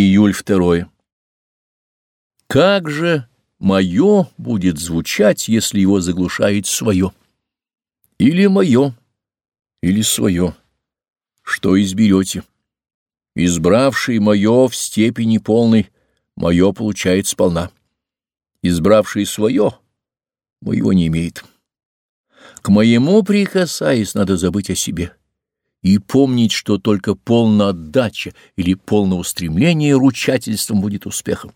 Июль 2. Как же мое будет звучать, если его заглушает свое? Или мое, или свое? Что изберете? Избравший мое в степени полной, мое получает сполна. Избравший свое, моего не имеет. К моему прикасаясь, надо забыть о себе и помнить, что только полная отдача или полное устремление ручательством будет успехом.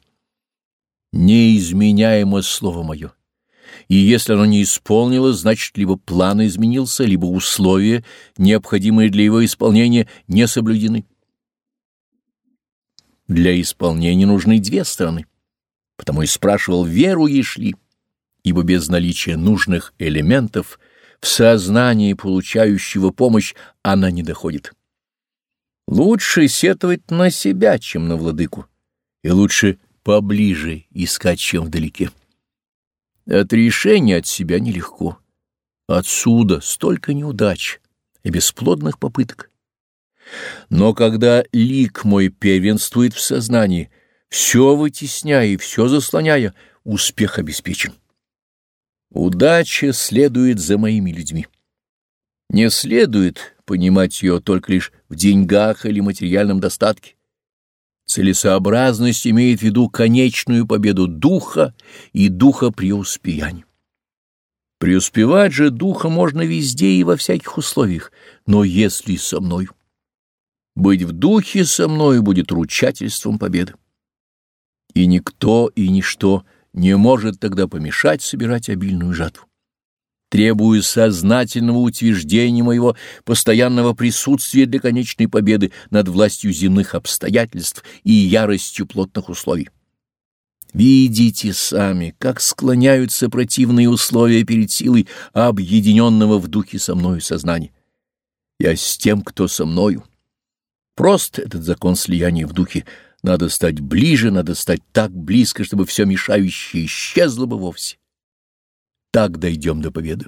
Неизменяемо слово мое. И если оно не исполнилось, значит, либо план изменился, либо условия, необходимые для его исполнения, не соблюдены. Для исполнения нужны две стороны. Потому и спрашивал, веруешь ли, ибо без наличия нужных элементов — в сознании получающего помощь она не доходит. Лучше сетовать на себя, чем на владыку, и лучше поближе искать, чем вдалеке. Отрешение от себя нелегко. Отсюда столько неудач и бесплодных попыток. Но когда лик мой первенствует в сознании, все вытесняя и все заслоняя, успех обеспечен. Удача следует за моими людьми. Не следует понимать ее только лишь в деньгах или материальном достатке. Целесообразность имеет в виду конечную победу духа и духа преуспеяния. Преуспевать же духа можно везде и во всяких условиях, но если со мной. Быть в духе со мною будет ручательством победы. И никто и ничто не может тогда помешать собирать обильную жатву. Требую сознательного утверждения моего постоянного присутствия для конечной победы над властью земных обстоятельств и яростью плотных условий. Видите сами, как склоняются противные условия перед силой объединенного в духе со мною сознания. Я с тем, кто со мною. Прост этот закон слияния в духе, надо стать ближе, надо стать так близко, чтобы все мешающее исчезло бы вовсе. Так дойдем до победы.